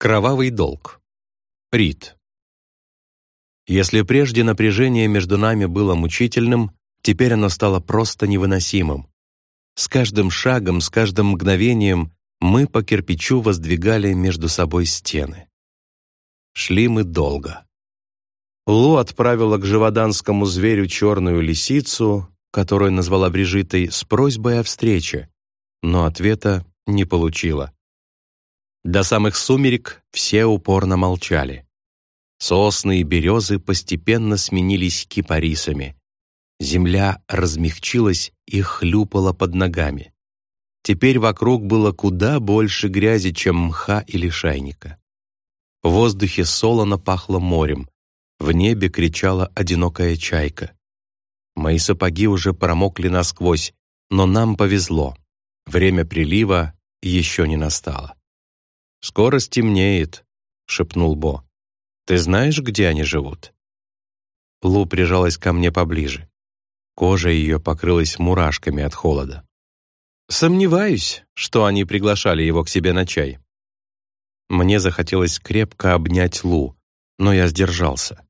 Кровавый долг. Рид. Если прежде напряжение между нами было мучительным, теперь оно стало просто невыносимым. С каждым шагом, с каждым мгновением мы по кирпичу воздвигали между собой стены. Шли мы долго. Лу отправила к живоданскому зверю черную лисицу, которую назвала Брижитой, с просьбой о встрече, но ответа не получила. До самых сумерек все упорно молчали. Сосны и березы постепенно сменились кипарисами. Земля размягчилась и хлюпала под ногами. Теперь вокруг было куда больше грязи, чем мха или шайника. В воздухе солоно пахло морем, в небе кричала одинокая чайка. Мои сапоги уже промокли насквозь, но нам повезло. Время прилива еще не настало. «Скоро стемнеет», — шепнул Бо. «Ты знаешь, где они живут?» Лу прижалась ко мне поближе. Кожа ее покрылась мурашками от холода. «Сомневаюсь, что они приглашали его к себе на чай». Мне захотелось крепко обнять Лу, но я сдержался.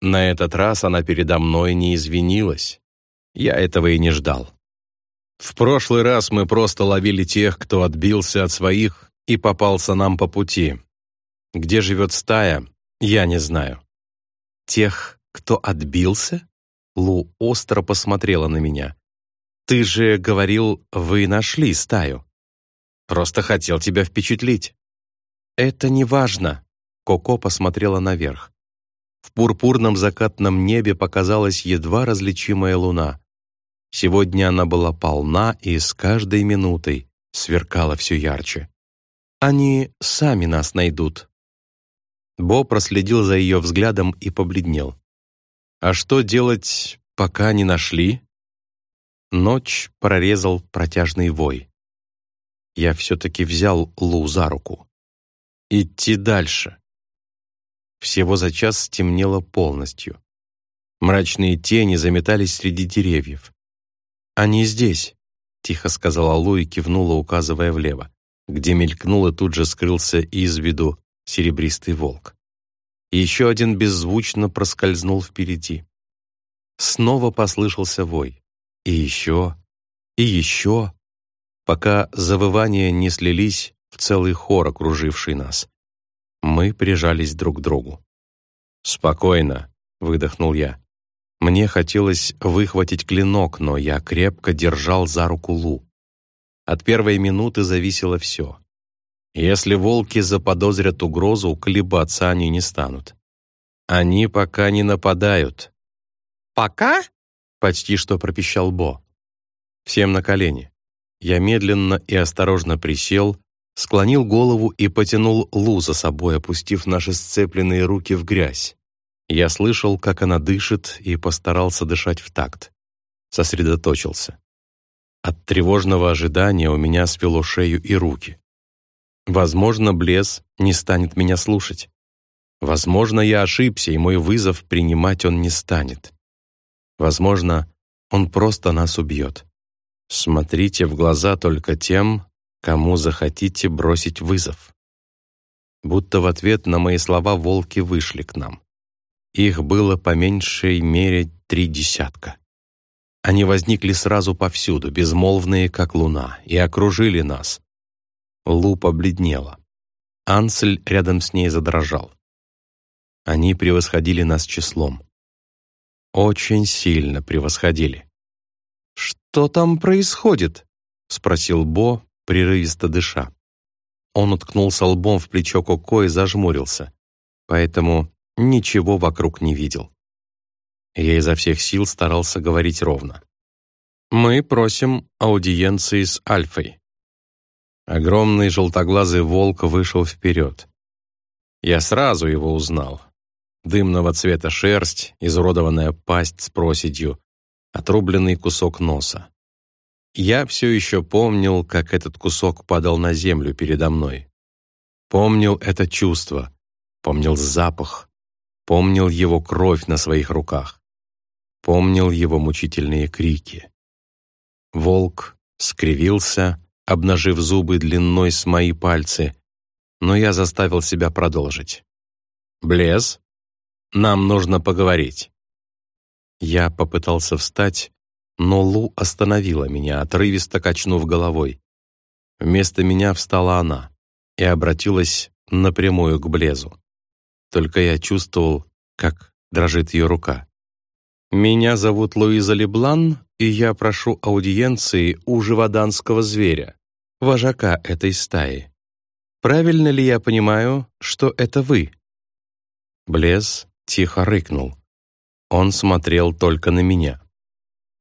На этот раз она передо мной не извинилась. Я этого и не ждал. В прошлый раз мы просто ловили тех, кто отбился от своих и попался нам по пути. Где живет стая, я не знаю. Тех, кто отбился? Лу остро посмотрела на меня. Ты же говорил, вы нашли стаю. Просто хотел тебя впечатлить. Это не важно. Коко посмотрела наверх. В пурпурном закатном небе показалась едва различимая луна. Сегодня она была полна и с каждой минутой сверкала все ярче. Они сами нас найдут». Бо проследил за ее взглядом и побледнел. «А что делать, пока не нашли?» Ночь прорезал протяжный вой. Я все-таки взял Лу за руку. «Идти дальше». Всего за час стемнело полностью. Мрачные тени заметались среди деревьев. «Они здесь», — тихо сказала Лу и кивнула, указывая влево где мелькнул и тут же скрылся из виду серебристый волк. еще один беззвучно проскользнул впереди. Снова послышался вой. И еще, и еще, пока завывания не слились в целый хор, окруживший нас. Мы прижались друг к другу. «Спокойно», — выдохнул я. Мне хотелось выхватить клинок, но я крепко держал за руку Лу. От первой минуты зависело все. Если волки заподозрят угрозу, колебаться они не станут. Они пока не нападают. «Пока?» — почти что пропищал Бо. Всем на колени. Я медленно и осторожно присел, склонил голову и потянул Лу за собой, опустив наши сцепленные руки в грязь. Я слышал, как она дышит, и постарался дышать в такт. Сосредоточился. От тревожного ожидания у меня свело шею и руки. Возможно, Блес не станет меня слушать. Возможно, я ошибся, и мой вызов принимать он не станет. Возможно, он просто нас убьет. Смотрите в глаза только тем, кому захотите бросить вызов. Будто в ответ на мои слова волки вышли к нам. Их было по меньшей мере три десятка. Они возникли сразу повсюду, безмолвные, как луна, и окружили нас. Лу побледнела. Ансель рядом с ней задрожал. Они превосходили нас числом. Очень сильно превосходили. «Что там происходит?» — спросил Бо, прерывисто дыша. Он уткнулся лбом в плечо Коко и зажмурился, поэтому ничего вокруг не видел. Я изо всех сил старался говорить ровно. «Мы просим аудиенции с Альфой». Огромный желтоглазый волк вышел вперед. Я сразу его узнал. Дымного цвета шерсть, изуродованная пасть с проседью, отрубленный кусок носа. Я все еще помнил, как этот кусок падал на землю передо мной. Помнил это чувство, помнил запах, помнил его кровь на своих руках помнил его мучительные крики. Волк скривился, обнажив зубы длиной с мои пальцы, но я заставил себя продолжить. «Блез, нам нужно поговорить». Я попытался встать, но Лу остановила меня, отрывисто качнув головой. Вместо меня встала она и обратилась напрямую к Блезу. Только я чувствовал, как дрожит ее рука. «Меня зовут Луиза Леблан, и я прошу аудиенции у живоданского зверя, вожака этой стаи. Правильно ли я понимаю, что это вы?» Блез тихо рыкнул. Он смотрел только на меня.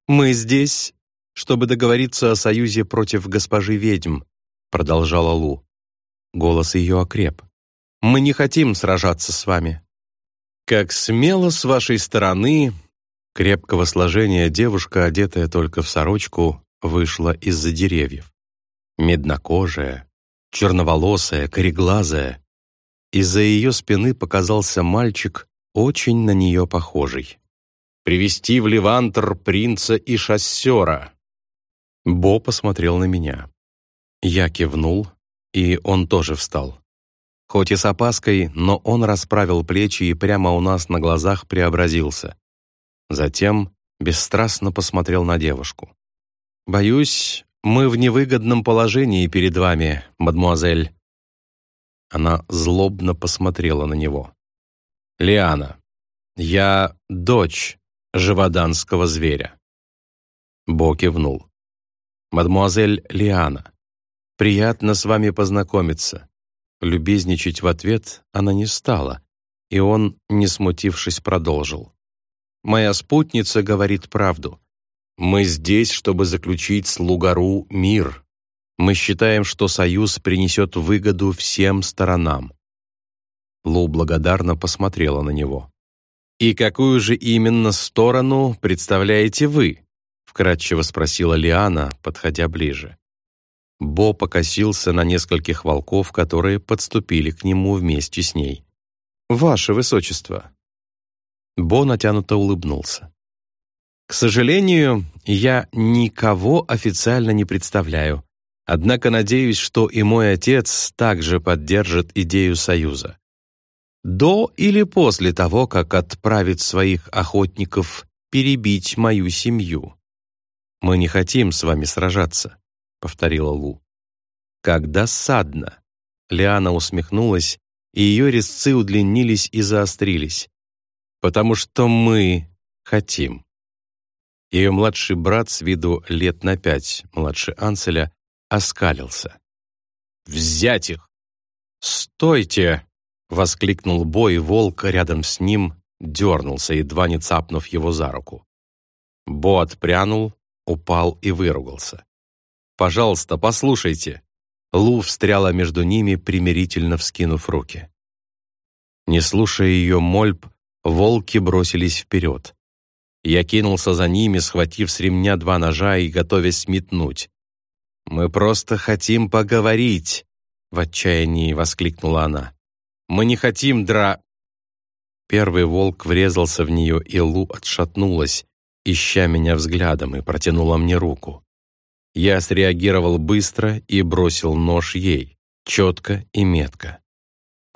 «Мы здесь, чтобы договориться о союзе против госпожи ведьм», продолжала Лу. Голос ее окреп. «Мы не хотим сражаться с вами». «Как смело с вашей стороны!» Крепкого сложения девушка, одетая только в сорочку, вышла из-за деревьев. Меднокожая, черноволосая, кореглазая. Из-за ее спины показался мальчик, очень на нее похожий привести в Левантер принца и шассера». Бо посмотрел на меня. Я кивнул, и он тоже встал. Хоть и с опаской, но он расправил плечи и прямо у нас на глазах преобразился. Затем бесстрастно посмотрел на девушку. «Боюсь, мы в невыгодном положении перед вами, мадмуазель». Она злобно посмотрела на него. «Лиана, я дочь живоданского зверя. Бо кивнул. «Мадмуазель Лиана, приятно с вами познакомиться». Любезничать в ответ она не стала, и он, не смутившись, продолжил. «Моя спутница говорит правду. Мы здесь, чтобы заключить с Лугару мир. Мы считаем, что союз принесет выгоду всем сторонам». Лу благодарно посмотрела на него. «И какую же именно сторону представляете вы?» вкратчиво спросила Лиана, подходя ближе. Бо покосился на нескольких волков, которые подступили к нему вместе с ней. «Ваше Высочество!» Бо натянуто улыбнулся. «К сожалению, я никого официально не представляю, однако надеюсь, что и мой отец также поддержит идею Союза до или после того, как отправит своих охотников перебить мою семью. «Мы не хотим с вами сражаться», — повторила Лу. «Как досадно!» Лиана усмехнулась, и ее резцы удлинились и заострились. «Потому что мы хотим». Ее младший брат с виду лет на пять, младше Анселя, оскалился. «Взять их!» «Стойте!» — воскликнул Бой, волк рядом с ним дернулся, едва не цапнув его за руку. Бо отпрянул, упал и выругался. «Пожалуйста, послушайте!» Лу встряла между ними, примирительно вскинув руки. Не слушая ее мольб, волки бросились вперед. Я кинулся за ними, схватив с ремня два ножа и готовясь метнуть. «Мы просто хотим поговорить!» — в отчаянии воскликнула она. Мы не хотим дра...» Первый волк врезался в нее, и Лу отшатнулась, ища меня взглядом, и протянула мне руку. Я среагировал быстро и бросил нож ей, четко и метко.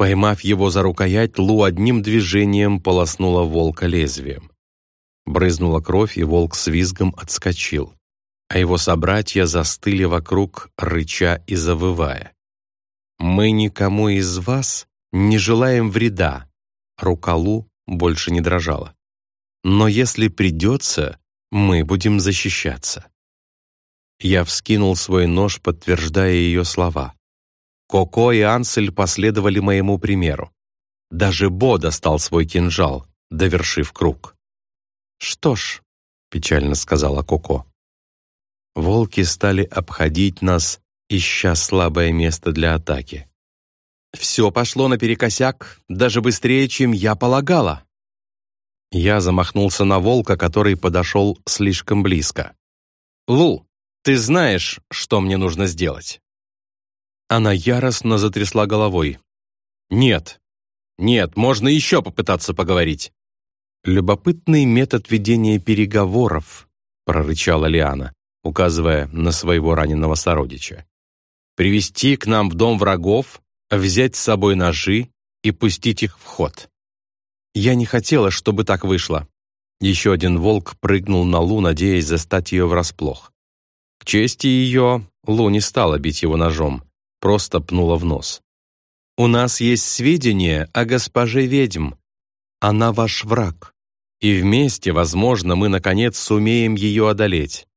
Поймав его за рукоять, Лу одним движением полоснула волка лезвием. Брызнула кровь, и волк с визгом отскочил, а его собратья застыли вокруг, рыча и завывая. «Мы никому из вас не желаем вреда. Рука Лу больше не дрожала. Но если придется, мы будем защищаться. Я вскинул свой нож, подтверждая ее слова. Коко и Ансель последовали моему примеру. Даже Бо достал свой кинжал, довершив круг. «Что ж», — печально сказала Коко, — «волки стали обходить нас, ища слабое место для атаки. Все пошло наперекосяк, даже быстрее, чем я полагала. Я замахнулся на волка, который подошел слишком близко. «Лу, ты знаешь, что мне нужно сделать?» Она яростно затрясла головой. «Нет, нет, можно еще попытаться поговорить». «Любопытный метод ведения переговоров», прорычала Лиана, указывая на своего раненого сородича. «Привести к нам в дом врагов взять с собой ножи и пустить их в ход. Я не хотела, чтобы так вышло. Еще один волк прыгнул на Лу, надеясь застать ее врасплох. К чести ее, Лу не стала бить его ножом, просто пнула в нос. «У нас есть сведения о госпоже ведьм. Она ваш враг, и вместе, возможно, мы, наконец, сумеем ее одолеть».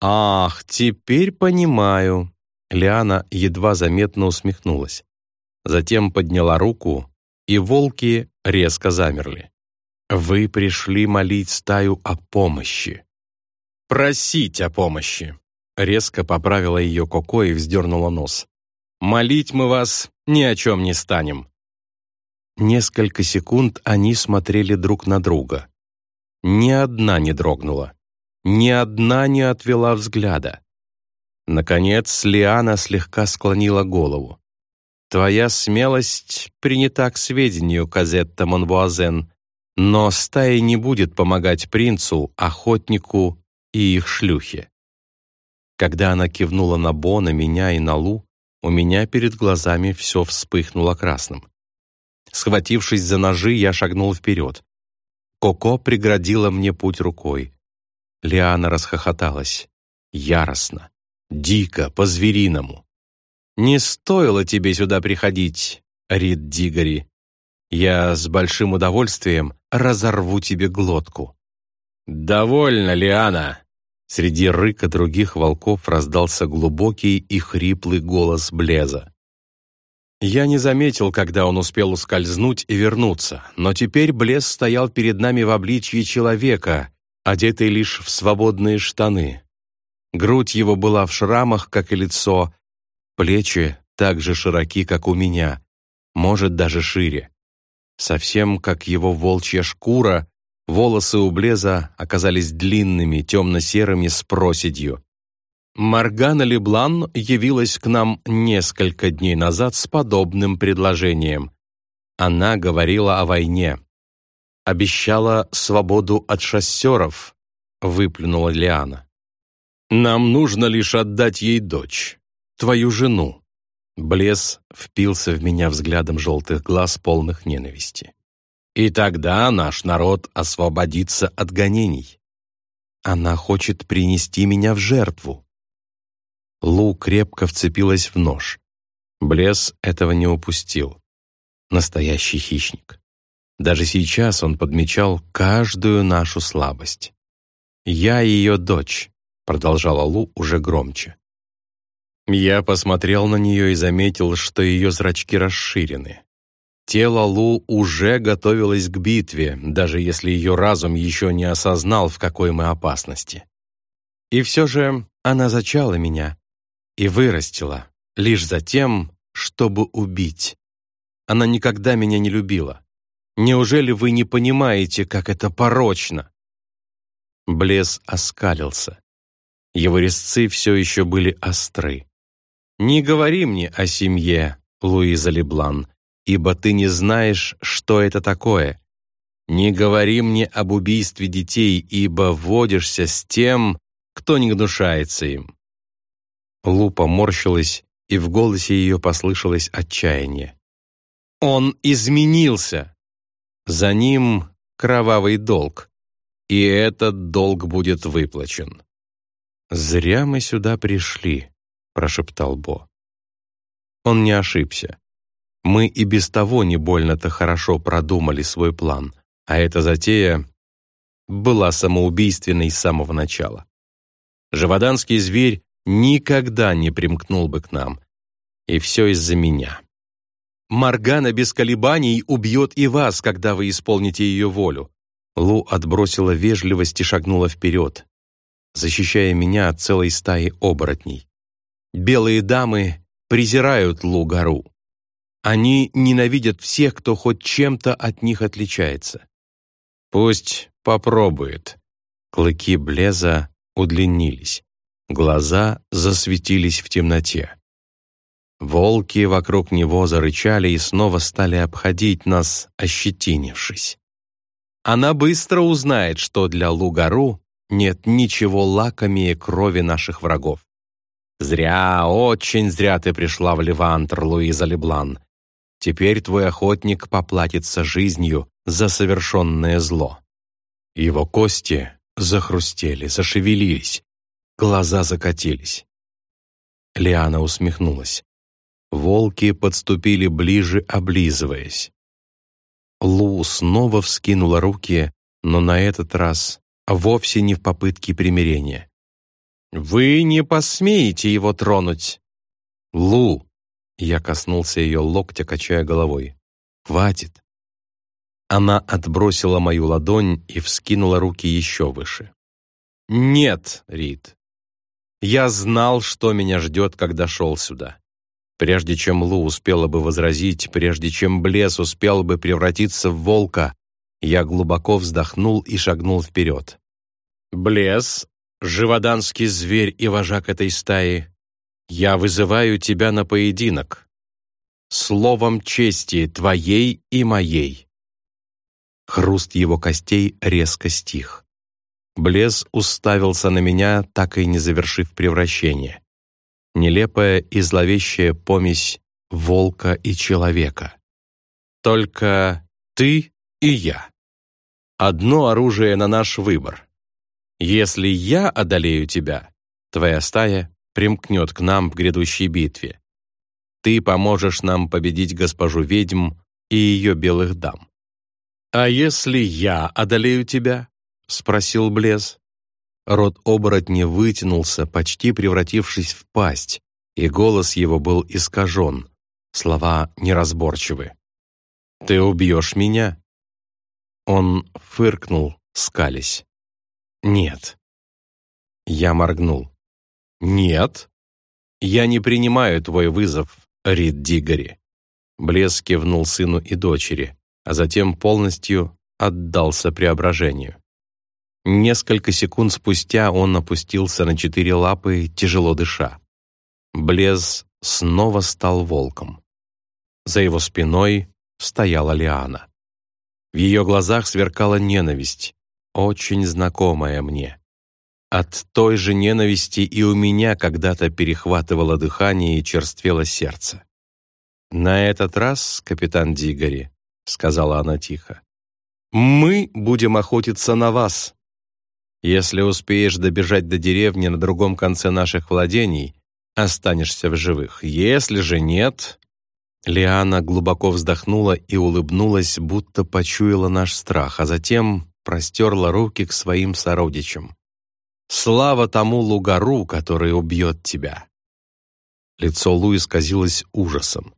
«Ах, теперь понимаю», Лиана едва заметно усмехнулась. Затем подняла руку, и волки резко замерли. «Вы пришли молить стаю о помощи». «Просить о помощи», — резко поправила ее Коко и вздернула нос. «Молить мы вас ни о чем не станем». Несколько секунд они смотрели друг на друга. Ни одна не дрогнула, ни одна не отвела взгляда. Наконец, Лиана слегка склонила голову. «Твоя смелость принята к сведению, Казетта Монвуазен, но стая не будет помогать принцу, охотнику и их шлюхе». Когда она кивнула на Бо, на меня и на Лу, у меня перед глазами все вспыхнуло красным. Схватившись за ножи, я шагнул вперед. Коко преградила мне путь рукой. Лиана расхохоталась. Яростно дико, по-звериному. «Не стоило тебе сюда приходить, Рид Дигори. Я с большим удовольствием разорву тебе глотку». «Довольно, Лиана!» Среди рыка других волков раздался глубокий и хриплый голос Блеза. Я не заметил, когда он успел ускользнуть и вернуться, но теперь Блез стоял перед нами в обличье человека, одетый лишь в свободные штаны. Грудь его была в шрамах, как и лицо, плечи так же широки, как у меня, может, даже шире. Совсем как его волчья шкура, волосы у Блеза оказались длинными, темно-серыми с проседью. Маргана Леблан явилась к нам несколько дней назад с подобным предложением. Она говорила о войне. Обещала свободу от шоссеров, выплюнула Лиана. Нам нужно лишь отдать ей дочь, твою жену». Блес впился в меня взглядом желтых глаз, полных ненависти. «И тогда наш народ освободится от гонений. Она хочет принести меня в жертву». Лу крепко вцепилась в нож. Блес этого не упустил. Настоящий хищник. Даже сейчас он подмечал каждую нашу слабость. «Я ее дочь, продолжала Лу уже громче. Я посмотрел на нее и заметил, что ее зрачки расширены. Тело Лу уже готовилось к битве, даже если ее разум еще не осознал, в какой мы опасности. И все же она зачала меня и вырастила, лишь за тем, чтобы убить. Она никогда меня не любила. Неужели вы не понимаете, как это порочно?» Блес оскалился. Его резцы все еще были остры. «Не говори мне о семье, Луиза Леблан, ибо ты не знаешь, что это такое. Не говори мне об убийстве детей, ибо водишься с тем, кто не гнушается им». Лу поморщилась, и в голосе ее послышалось отчаяние. «Он изменился! За ним кровавый долг, и этот долг будет выплачен». «Зря мы сюда пришли», — прошептал Бо. Он не ошибся. Мы и без того не больно-то хорошо продумали свой план, а эта затея была самоубийственной с самого начала. Живоданский зверь никогда не примкнул бы к нам. И все из-за меня. Маргана без колебаний убьет и вас, когда вы исполните ее волю. Лу отбросила вежливость и шагнула вперед, защищая меня от целой стаи оборотней. Белые дамы презирают Лугару. Они ненавидят всех, кто хоть чем-то от них отличается. Пусть попробует. Клыки Блеза удлинились. Глаза засветились в темноте. Волки вокруг него зарычали и снова стали обходить нас, ощетинившись. Она быстро узнает, что для Лугару нет ничего лакомее крови наших врагов. «Зря, очень зря ты пришла в Левантр, Луиза Леблан. Теперь твой охотник поплатится жизнью за совершенное зло». Его кости захрустели, зашевелились, глаза закатились. Лиана усмехнулась. Волки подступили ближе, облизываясь. Лу снова вскинула руки, но на этот раз вовсе не в попытке примирения. «Вы не посмеете его тронуть!» «Лу!» Я коснулся ее локтя, качая головой. «Хватит!» Она отбросила мою ладонь и вскинула руки еще выше. «Нет, Рид. Я знал, что меня ждет, когда шел сюда. Прежде чем Лу успела бы возразить, прежде чем Блес успел бы превратиться в волка, я глубоко вздохнул и шагнул вперед. «Блес, живоданский зверь и вожак этой стаи, я вызываю тебя на поединок. Словом чести твоей и моей». Хруст его костей резко стих. Блес уставился на меня, так и не завершив превращение. Нелепая и зловещая помесь волка и человека. Только ты и я. Одно оружие на наш выбор. Если я одолею тебя, твоя стая примкнет к нам в грядущей битве. Ты поможешь нам победить госпожу ведьм и ее белых дам. «А если я одолею тебя?» — спросил Блез. Рот оборотня вытянулся, почти превратившись в пасть, и голос его был искажен. Слова неразборчивы. «Ты убьешь меня?» Он фыркнул, скались. «Нет». Я моргнул. «Нет? Я не принимаю твой вызов, Рид Дигори». Блеск кивнул сыну и дочери, а затем полностью отдался преображению. Несколько секунд спустя он опустился на четыре лапы, тяжело дыша. Блез снова стал волком. За его спиной стояла Лиана. В ее глазах сверкала ненависть, очень знакомая мне. От той же ненависти и у меня когда-то перехватывало дыхание и черствело сердце. «На этот раз, капитан Дигори», — сказала она тихо, «мы будем охотиться на вас. Если успеешь добежать до деревни на другом конце наших владений, останешься в живых. Если же нет...» Лиана глубоко вздохнула и улыбнулась, будто почуяла наш страх, а затем простерла руки к своим сородичам. «Слава тому лугару, который убьет тебя!» Лицо Луи сказилось ужасом.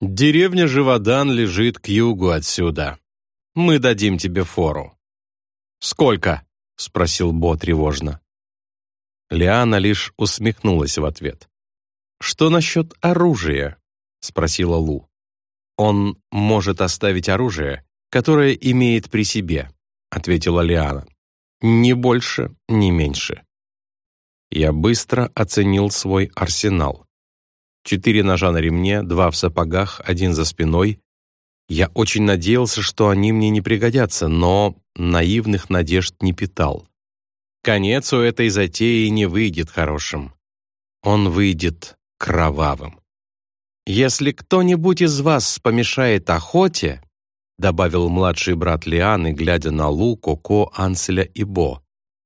«Деревня Живодан лежит к югу отсюда. Мы дадим тебе фору». «Сколько?» — спросил Бо тревожно. Лиана лишь усмехнулась в ответ. «Что насчет оружия?» — спросила Лу. «Он может оставить оружие, которое имеет при себе», — ответила Лиана. «Ни больше, ни меньше». Я быстро оценил свой арсенал. Четыре ножа на ремне, два в сапогах, один за спиной. Я очень надеялся, что они мне не пригодятся, но наивных надежд не питал. Конец у этой затеи не выйдет хорошим. Он выйдет кровавым. «Если кто-нибудь из вас помешает охоте», добавил младший брат Лианы, глядя на Лу, Коко, Анселя и Бо,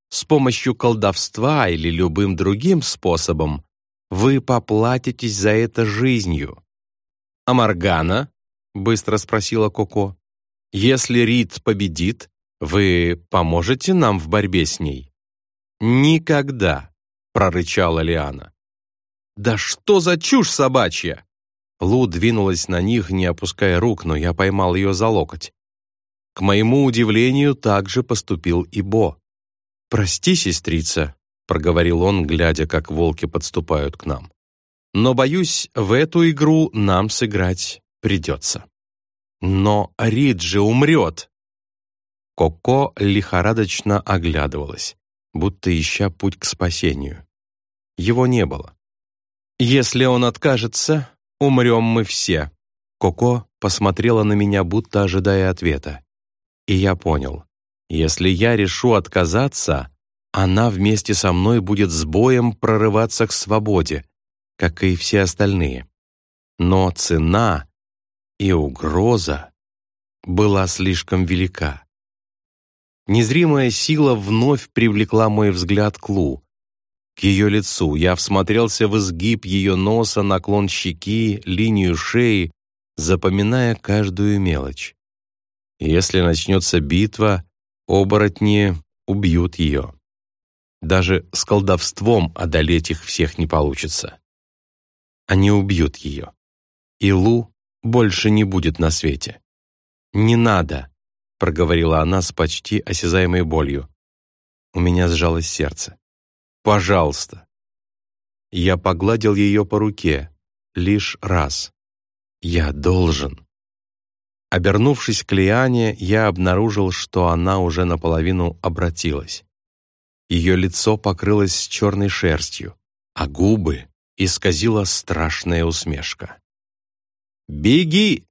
«с помощью колдовства или любым другим способом вы поплатитесь за это жизнью». «А Моргана?» — быстро спросила Коко. «Если Рид победит, вы поможете нам в борьбе с ней?» «Никогда!» — прорычала Лиана. «Да что за чушь собачья!» Лу двинулась на них, не опуская рук, но я поймал ее за локоть. К моему удивлению, так же поступил и Бо. «Прости, сестрица», — проговорил он, глядя, как волки подступают к нам. «Но, боюсь, в эту игру нам сыграть придется». «Но Риджи умрет!» Коко лихорадочно оглядывалась, будто ища путь к спасению. Его не было. «Если он откажется, умрем мы все». Коко посмотрела на меня, будто ожидая ответа. И я понял. Если я решу отказаться, она вместе со мной будет с боем прорываться к свободе, как и все остальные. Но цена и угроза была слишком велика. Незримая сила вновь привлекла мой взгляд к Лу. К ее лицу я всмотрелся в изгиб ее носа, наклон щеки, линию шеи, запоминая каждую мелочь. Если начнется битва, оборотни убьют ее. Даже с колдовством одолеть их всех не получится. Они убьют ее. И Лу больше не будет на свете. «Не надо», — проговорила она с почти осязаемой болью. У меня сжалось сердце. «Пожалуйста». Я погладил ее по руке лишь раз. «Я должен». Обернувшись к Лиане, я обнаружил, что она уже наполовину обратилась. Ее лицо покрылось черной шерстью, а губы исказила страшная усмешка. «Беги!»